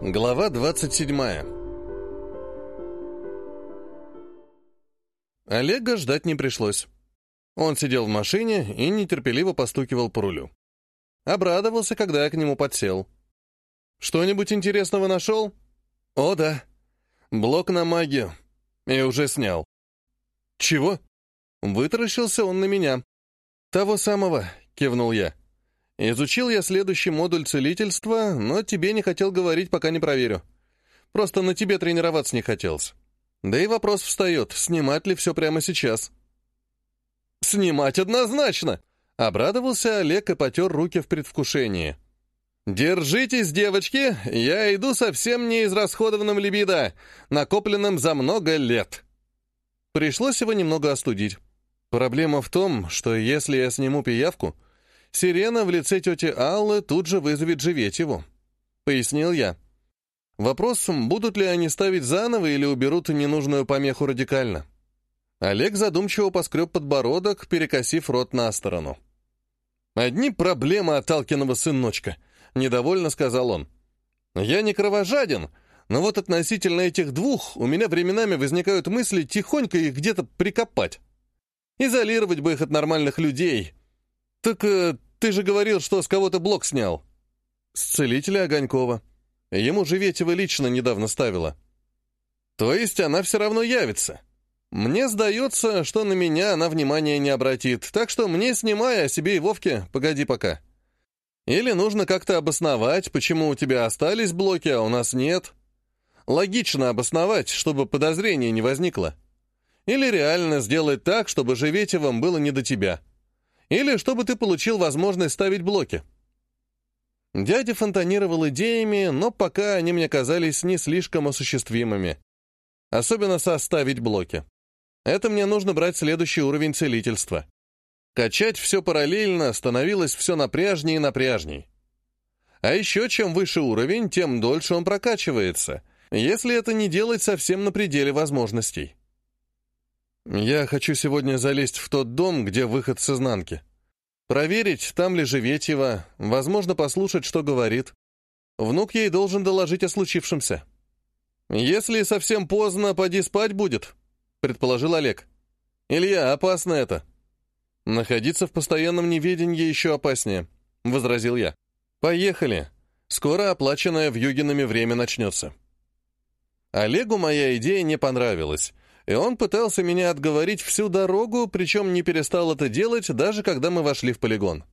Глава 27 Олега ждать не пришлось. Он сидел в машине и нетерпеливо постукивал по рулю. Обрадовался, когда я к нему подсел. «Что-нибудь интересного нашел?» «О, да. Блок на магию. И уже снял». «Чего?» Вытаращился он на меня. «Того самого», — кивнул я. Изучил я следующий модуль целительства, но тебе не хотел говорить, пока не проверю. Просто на тебе тренироваться не хотелось. Да и вопрос встает, снимать ли все прямо сейчас. «Снимать однозначно!» — обрадовался Олег и потер руки в предвкушении. «Держитесь, девочки, я иду совсем не израсходованным либидо, накопленным за много лет». Пришлось его немного остудить. Проблема в том, что если я сниму пиявку — Сирена в лице тети Аллы тут же вызовет Живетьеву. Пояснил я. Вопрос, будут ли они ставить заново или уберут ненужную помеху радикально. Олег задумчиво поскреб подбородок, перекосив рот на сторону. «Одни проблемы от Алкиного сыночка», — недовольно сказал он. «Я не кровожаден, но вот относительно этих двух у меня временами возникают мысли тихонько их где-то прикопать. Изолировать бы их от нормальных людей, «Так э, ты же говорил, что с кого-то блок снял». «С целителя Огонькова. Ему же Ветева лично недавно ставила». «То есть она все равно явится?» «Мне сдается, что на меня она внимания не обратит, так что мне снимай, а себе и Вовке погоди пока. Или нужно как-то обосновать, почему у тебя остались блоки, а у нас нет. Логично обосновать, чтобы подозрения не возникло. Или реально сделать так, чтобы Живетевым было не до тебя. Или чтобы ты получил возможность ставить блоки. Дядя фонтанировал идеями, но пока они мне казались не слишком осуществимыми. Особенно составить блоки. Это мне нужно брать следующий уровень целительства. Качать все параллельно становилось все напряжнее и напряжней. А еще чем выше уровень, тем дольше он прокачивается, если это не делать совсем на пределе возможностей. Я хочу сегодня залезть в тот дом, где выход с изнанки. Проверить, там ли Живетьева, возможно, послушать, что говорит. Внук ей должен доложить о случившемся. «Если совсем поздно, поди спать будет», — предположил Олег. «Илья, опасно это». «Находиться в постоянном неведении еще опаснее», — возразил я. «Поехали. Скоро оплаченное в Югинами время начнется». Олегу моя идея не понравилась, и он пытался меня отговорить всю дорогу, причем не перестал это делать, даже когда мы вошли в полигон.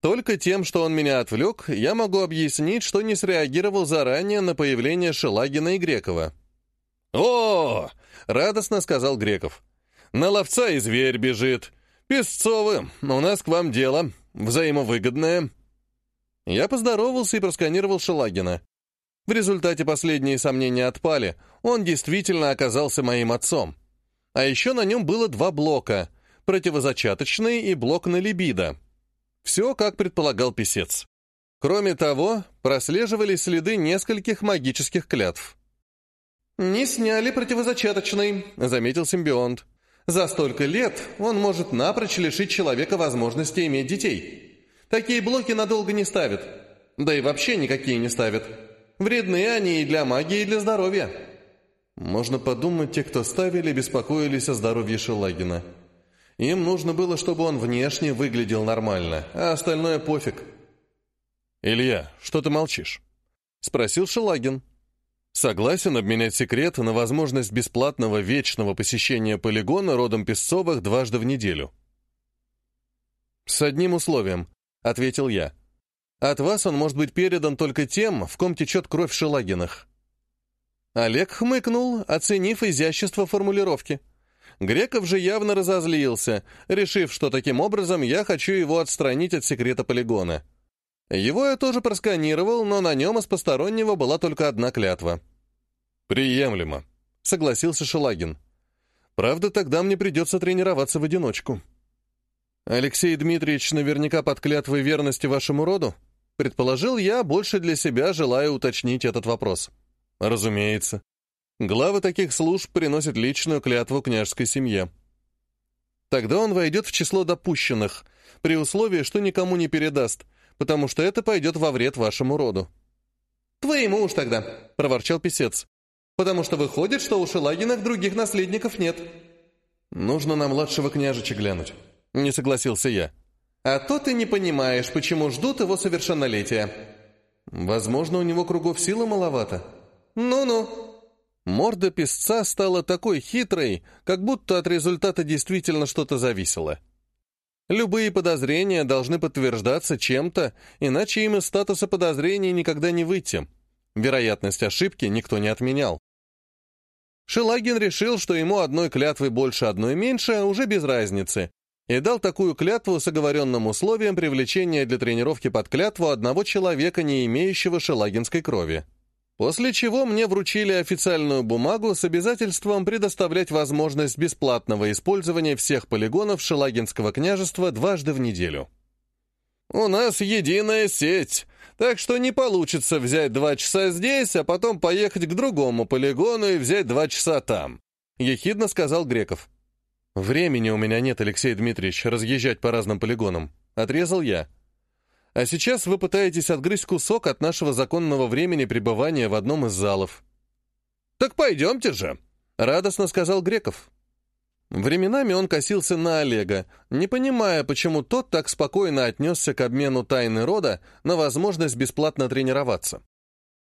Только тем, что он меня отвлек, я могу объяснить, что не среагировал заранее на появление Шелагина и Грекова. «О!» — радостно сказал Греков. «На ловца и зверь бежит. Песцовы, у нас к вам дело. Взаимовыгодное». Я поздоровался и просканировал Шелагина. В результате последние сомнения отпали, он действительно оказался моим отцом. А еще на нем было два блока — противозачаточный и блок на либидо. Все, как предполагал писец. Кроме того, прослеживались следы нескольких магических клятв. «Не сняли противозачаточный», — заметил симбионт. «За столько лет он может напрочь лишить человека возможности иметь детей. Такие блоки надолго не ставят. Да и вообще никакие не ставят. Вредны они и для магии, и для здоровья. Можно подумать, те, кто ставили, беспокоились о здоровье Шелагина. Им нужно было, чтобы он внешне выглядел нормально, а остальное пофиг. «Илья, что ты молчишь?» — спросил Шелагин. «Согласен обменять секрет на возможность бесплатного вечного посещения полигона родом Песцовых дважды в неделю». «С одним условием», — ответил я. От вас он может быть передан только тем, в ком течет кровь Шелагинах». Олег хмыкнул, оценив изящество формулировки. Греков же явно разозлился, решив, что таким образом я хочу его отстранить от секрета полигона. Его я тоже просканировал, но на нем из постороннего была только одна клятва. «Приемлемо», — согласился Шелагин. «Правда, тогда мне придется тренироваться в одиночку». «Алексей Дмитриевич наверняка под клятвой верности вашему роду?» Предположил я, больше для себя желая уточнить этот вопрос. Разумеется. Главы таких служб приносят личную клятву княжеской семье. Тогда он войдет в число допущенных, при условии, что никому не передаст, потому что это пойдет во вред вашему роду. «Твоему уж тогда», — проворчал писец. «Потому что выходит, что у Шелагинах других наследников нет». «Нужно на младшего княжича глянуть», — не согласился я. «А то ты не понимаешь, почему ждут его совершеннолетия». «Возможно, у него кругов силы маловато». «Ну-ну». Морда песца стала такой хитрой, как будто от результата действительно что-то зависело. Любые подозрения должны подтверждаться чем-то, иначе им из статуса подозрения никогда не выйти. Вероятность ошибки никто не отменял. Шелагин решил, что ему одной клятвы больше, одной меньше, уже без разницы, и дал такую клятву с оговоренным условием привлечения для тренировки под клятву одного человека, не имеющего шелагинской крови. После чего мне вручили официальную бумагу с обязательством предоставлять возможность бесплатного использования всех полигонов Шелагинского княжества дважды в неделю. «У нас единая сеть, так что не получится взять два часа здесь, а потом поехать к другому полигону и взять два часа там», — ехидно сказал Греков. «Времени у меня нет, Алексей Дмитриевич, разъезжать по разным полигонам», — отрезал я. А сейчас вы пытаетесь отгрызть кусок от нашего законного времени пребывания в одном из залов. «Так пойдемте же», — радостно сказал Греков. Временами он косился на Олега, не понимая, почему тот так спокойно отнесся к обмену тайны рода на возможность бесплатно тренироваться.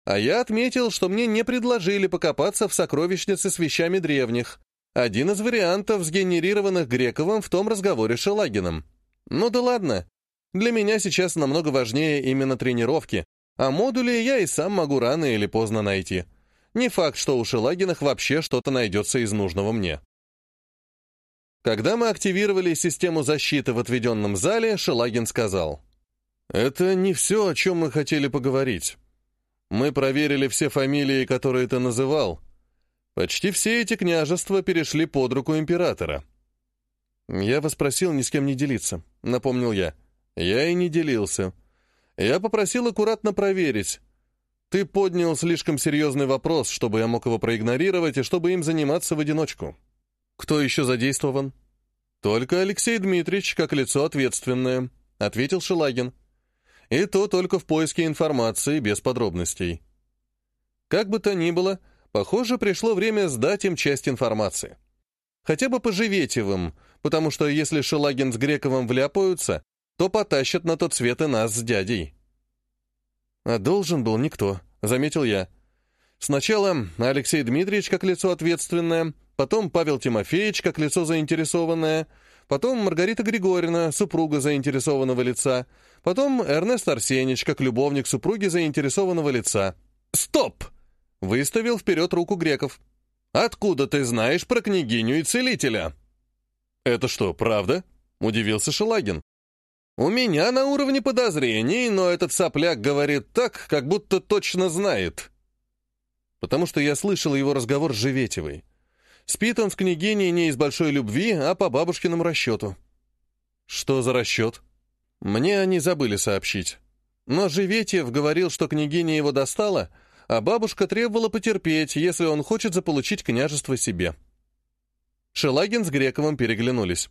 А я отметил, что мне не предложили покопаться в сокровищнице с вещами древних, один из вариантов, сгенерированных Грековым в том разговоре с Шелагином. Ну да ладно, для меня сейчас намного важнее именно тренировки, а модули я и сам могу рано или поздно найти. Не факт, что у Шелагинах вообще что-то найдется из нужного мне. Когда мы активировали систему защиты в отведенном зале, Шелагин сказал, «Это не все, о чем мы хотели поговорить. Мы проверили все фамилии, которые ты называл. Почти все эти княжества перешли под руку императора». «Я вас просил ни с кем не делиться», — напомнил я. Я и не делился. Я попросил аккуратно проверить. Ты поднял слишком серьезный вопрос, чтобы я мог его проигнорировать и чтобы им заниматься в одиночку. Кто еще задействован? Только Алексей Дмитриевич, как лицо ответственное, ответил Шелагин. И то только в поиске информации, без подробностей. Как бы то ни было, похоже, пришло время сдать им часть информации. Хотя бы по Живетевым, потому что если Шелагин с Грековым вляпаются, то потащат на тот свет и нас с дядей. А должен был никто, заметил я. Сначала Алексей Дмитриевич как лицо ответственное, потом Павел Тимофеевич как лицо заинтересованное, потом Маргарита Григорьевна, супруга заинтересованного лица, потом Эрнест Арсеньевич как любовник супруги заинтересованного лица. «Стоп!» — выставил вперед руку Греков. «Откуда ты знаешь про княгиню и целителя?» «Это что, правда?» — удивился Шелагин. «У меня на уровне подозрений, но этот сопляк говорит так, как будто точно знает». Потому что я слышал его разговор с Живетевой. Спит он с княгиней не из большой любви, а по бабушкиному расчету. Что за расчет? Мне они забыли сообщить. Но Живетьев говорил, что княгиня его достала, а бабушка требовала потерпеть, если он хочет заполучить княжество себе. Шелагин с Грековым переглянулись.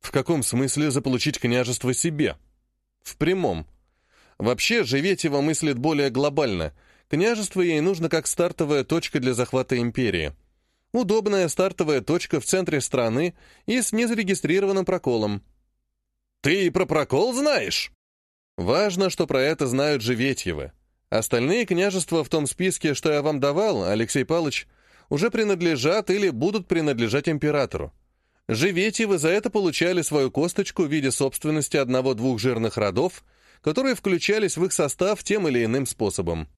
В каком смысле заполучить княжество себе? В прямом. Вообще, Живетева мыслит более глобально. Княжество ей нужно как стартовая точка для захвата империи. Удобная стартовая точка в центре страны и с незарегистрированным проколом. «Ты и про прокол знаешь?» Важно, что про это знают Живетьевы. Остальные княжества в том списке, что я вам давал, Алексей Павлович, уже принадлежат или будут принадлежать императору. Живетьевы за это получали свою косточку в виде собственности одного-двух жирных родов, которые включались в их состав тем или иным способом.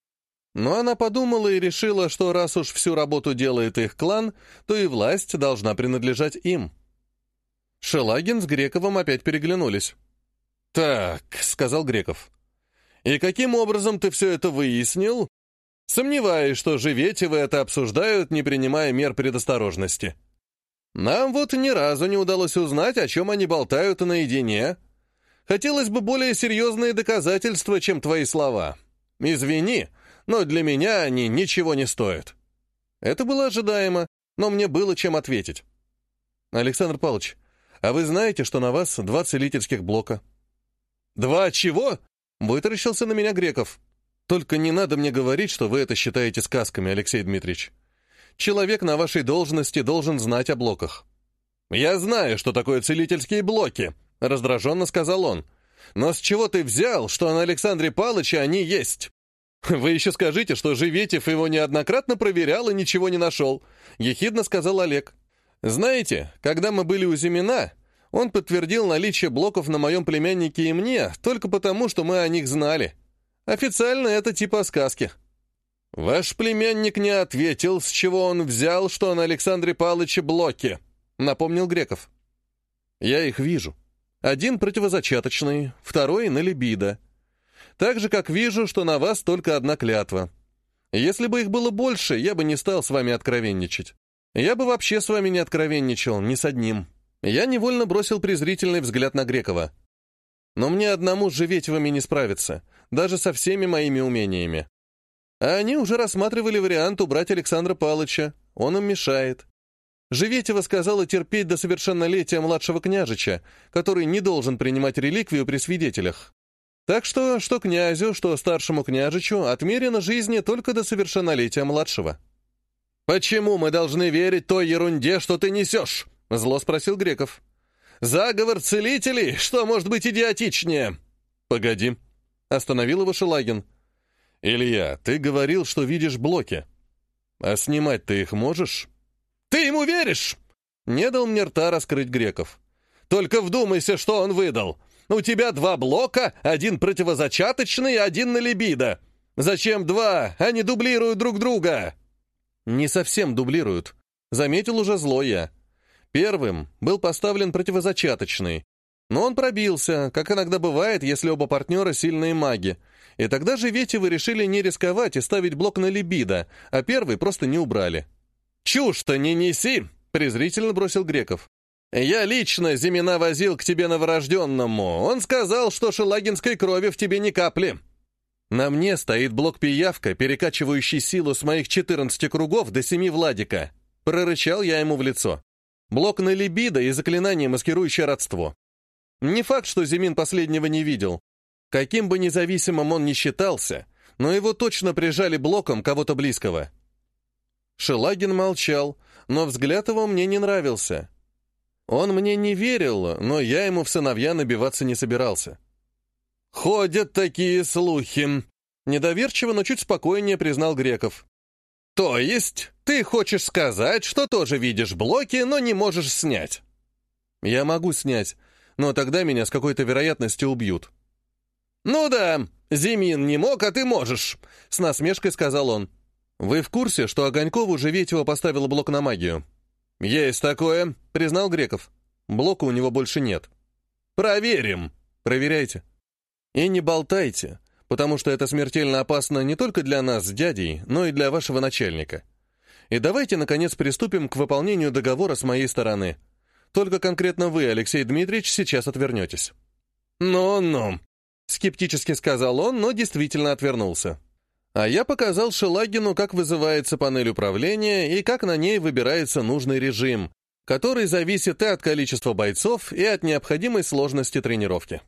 Но она подумала и решила, что раз уж всю работу делает их клан, то и власть должна принадлежать им. Шелагин с Грековым опять переглянулись. «Так», — сказал Греков, — «и каким образом ты все это выяснил?» «Сомневаюсь, что Живетевы это обсуждают, не принимая мер предосторожности». Нам вот ни разу не удалось узнать, о чем они болтают наедине. Хотелось бы более серьезные доказательства, чем твои слова. Извини, но для меня они ничего не стоят. Это было ожидаемо, но мне было чем ответить. Александр Павлович, а вы знаете, что на вас два целительских блока? Два чего? Вытаращился на меня Греков. Только не надо мне говорить, что вы это считаете сказками, Алексей Дмитриевич. Человек на вашей должности должен знать о блоках. «Я знаю, что такое целительские блоки», — раздраженно сказал он. «Но с чего ты взял, что на Александре Палыче они есть?» «Вы еще скажите, что Живетев его неоднократно проверял и ничего не нашел», — ехидно сказал Олег. «Знаете, когда мы были у Зимина, он подтвердил наличие блоков на моем племяннике и мне только потому, что мы о них знали. Официально это типа сказки». «Ваш племянник не ответил, с чего он взял, что на Александре Палыче блоки», — напомнил Греков. «Я их вижу. Один противозачаточный, второй на либидо. Так же, как вижу, что на вас только одна клятва. Если бы их было больше, я бы не стал с вами откровенничать. Я бы вообще с вами не откровенничал, ни с одним». Я невольно бросил презрительный взгляд на Грекова. Но мне одному с Живетевыми не справиться, даже со всеми моими умениями. А они уже рассматривали вариант убрать Александра Палыча. Он им мешает. Живетева сказала терпеть до совершеннолетия младшего княжича, который не должен принимать реликвию при свидетелях. Так что, что князю, что старшему княжичу отмерено жизни только до совершеннолетия младшего. «Почему мы должны верить той ерунде, что ты несешь?» Зло спросил Греков. «Заговор целителей? Что может быть идиотичнее?» «Погоди», — остановил его Шелагин. «Илья, ты говорил, что видишь блоки. А снимать ты их можешь?» «Ты ему веришь?» Не дал мне рта раскрыть Греков. «Только вдумайся, что он выдал. У тебя два блока, один противозачаточный, один на либидо. Зачем два? Они дублируют друг друга». «Не совсем дублируют», — заметил уже зло я. Первым был поставлен противозачаточный, но он пробился, как иногда бывает, если оба партнера сильные маги. И тогда же Ветевы решили не рисковать и ставить блок на либидо, а первый просто не убрали. «Чушь-то не неси!» — презрительно бросил Греков. «Я лично Зимина возил к тебе новорожденному. Он сказал, что шелагинской крови в тебе ни капли». На мне стоит блок-пиявка, перекачивающий силу с моих 14 кругов до семи Владика. Прорычал я ему в лицо. Блок на либидо и заклинание, маскирующее родство. Не факт, что Зимин последнего не видел. Каким бы независимым он ни считался, но его точно прижали блоком кого-то близкого. Шелагин молчал, но взгляд его мне не нравился. Он мне не верил, но я ему в сыновья набиваться не собирался. «Ходят такие слухи», — недоверчиво, но чуть спокойнее признал Греков. «То есть ты хочешь сказать, что тоже видишь блоки, но не можешь снять?» «Я могу снять, но тогда меня с какой-то вероятностью убьют». «Ну да, Зимин не мог, а ты можешь», — с насмешкой сказал он. «Вы в курсе, что Огонькову Живетева поставила блок на магию?» «Есть такое», — признал Греков. «Блока у него больше нет». «Проверим». «Проверяйте». «И не болтайте потому что это смертельно опасно не только для нас с дядей, но и для вашего начальника. И давайте, наконец, приступим к выполнению договора с моей стороны. Только конкретно вы, Алексей Дмитриевич, сейчас отвернетесь». «Ну-ну», — скептически сказал он, но действительно отвернулся. А я показал Шелагину, как вызывается панель управления и как на ней выбирается нужный режим, который зависит и от количества бойцов, и от необходимой сложности тренировки.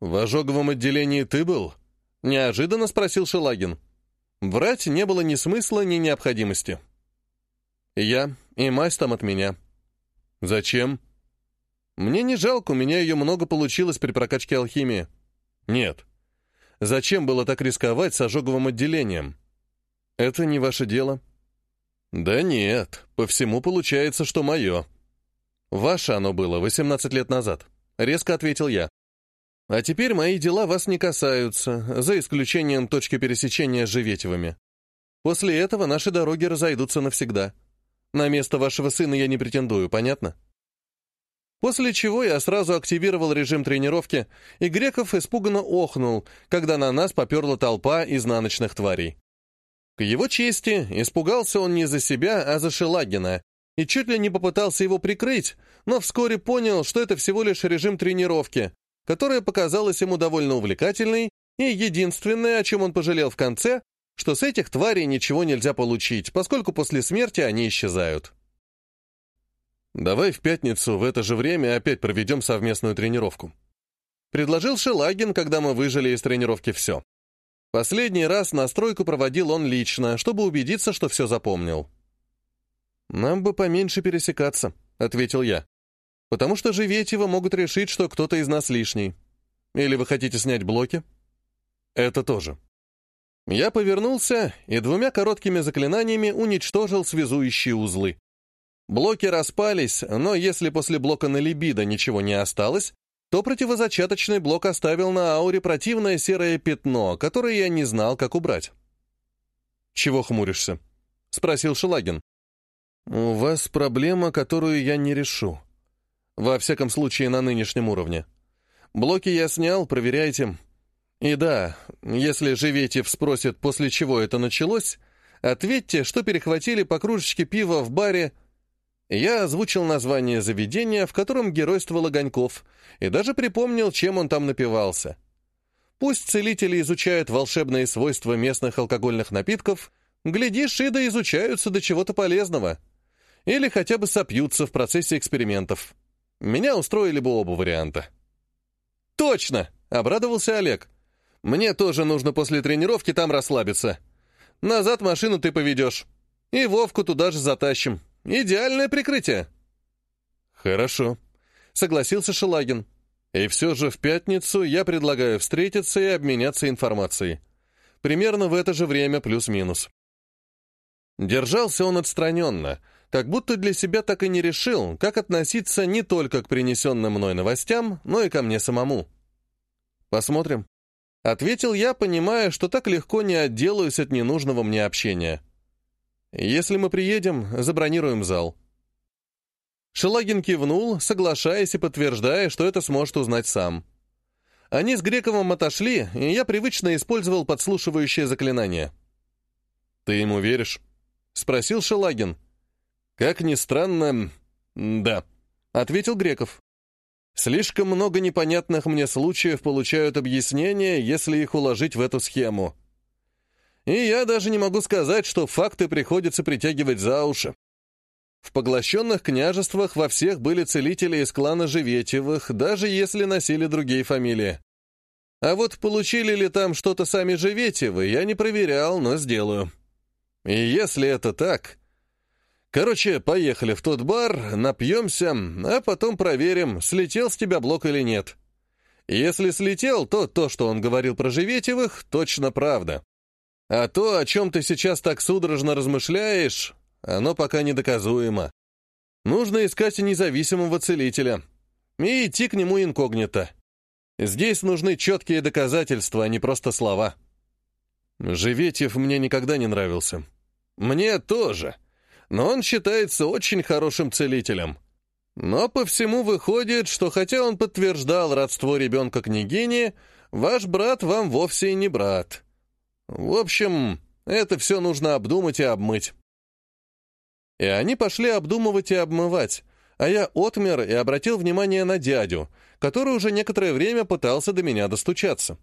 «В ожоговом отделении ты был?» Неожиданно спросил Шелагин. Врать не было ни смысла, ни необходимости. Я и мазь там от меня. Зачем? Мне не жалко, у меня ее много получилось при прокачке алхимии. Нет. Зачем было так рисковать с ожоговым отделением? Это не ваше дело. Да нет, по всему получается, что мое. Ваше оно было 18 лет назад. Резко ответил я. А теперь мои дела вас не касаются, за исключением точки пересечения с Живетевыми. После этого наши дороги разойдутся навсегда. На место вашего сына я не претендую, понятно? После чего я сразу активировал режим тренировки, и Греков испуганно охнул, когда на нас поперла толпа изнаночных тварей. К его чести, испугался он не за себя, а за Шелагина, и чуть ли не попытался его прикрыть, но вскоре понял, что это всего лишь режим тренировки, которая показалась ему довольно увлекательной, и единственное, о чем он пожалел в конце, что с этих тварей ничего нельзя получить, поскольку после смерти они исчезают. «Давай в пятницу в это же время опять проведем совместную тренировку», — предложил Шелагин, когда мы выжили из тренировки все. Последний раз настройку проводил он лично, чтобы убедиться, что все запомнил. «Нам бы поменьше пересекаться», — ответил я. «Потому что Живетьева могут решить, что кто-то из нас лишний. Или вы хотите снять блоки?» «Это тоже». Я повернулся и двумя короткими заклинаниями уничтожил связующие узлы. Блоки распались, но если после блока на либидо ничего не осталось, то противозачаточный блок оставил на ауре противное серое пятно, которое я не знал, как убрать. «Чего хмуришься?» — спросил Шелагин. «У вас проблема, которую я не решу. Во всяком случае, на нынешнем уровне. Блоки я снял, проверяйте. И да, если Живетев спросит, после чего это началось, ответьте, что перехватили по кружечке пива в баре. Я озвучил название заведения, в котором геройствовал Огоньков, и даже припомнил, чем он там напивался. Пусть целители изучают волшебные свойства местных алкогольных напитков, глядишь, и да изучаются до чего-то полезного. Или хотя бы сопьются в процессе экспериментов. Меня устроили бы оба варианта. «Точно!» — обрадовался Олег. Мне тоже нужно после тренировки там расслабиться. Назад машину ты поведешь. И Вовку туда же затащим. Идеальное прикрытие». «Хорошо», — согласился Шелагин. «И все же в пятницу я предлагаю встретиться и обменяться информацией. Примерно в это же время плюс-минус». Держался он отстраненно, как будто для себя так и не решил, как относиться не только к принесенным мной новостям, но и ко мне самому. «Посмотрим», Ответил я, понимая, что так легко не отделаюсь от ненужного мне общения. «Если мы приедем, забронируем зал». Шелагин кивнул, соглашаясь и подтверждая, что это сможет узнать сам. Они с Грековым отошли, и я привычно использовал подслушивающее заклинание. «Ты ему веришь?» — спросил Шелагин. «Как ни странно, да», — ответил Греков. Слишком много непонятных мне случаев получают объяснения, если их уложить в эту схему. И я даже не могу сказать, что факты приходится притягивать за уши. В поглощенных княжествах во всех были целители из клана Живетьевых, даже если носили другие фамилии. А вот получили ли там что-то сами Живетьевы, я не проверял, но сделаю. И если это так, Короче, поехали в тот бар, напьемся, а потом проверим, слетел с тебя блок или нет. Если слетел, то то, что он говорил про Живетевых, точно правда. А то, о чем ты сейчас так судорожно размышляешь, оно пока недоказуемо. Нужно искать независимого целителя и идти к нему инкогнито. Здесь нужны четкие доказательства, а не просто слова. Живетев мне никогда не нравился. Мне тоже но он считается очень хорошим целителем. Но по всему выходит, что хотя он подтверждал родство ребенка княгини, ваш брат вам вовсе и не брат. В общем, это все нужно обдумать и обмыть. И они пошли обдумывать и обмывать, а я отмер и обратил внимание на дядю, который уже некоторое время пытался до меня достучаться.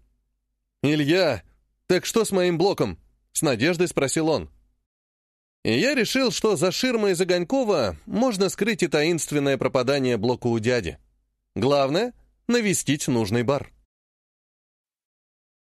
«Илья, так что с моим блоком?» — с надеждой спросил он. И я решил, что за ширмой Загонькова можно скрыть и таинственное пропадание блока у дяди. Главное — навестить нужный бар.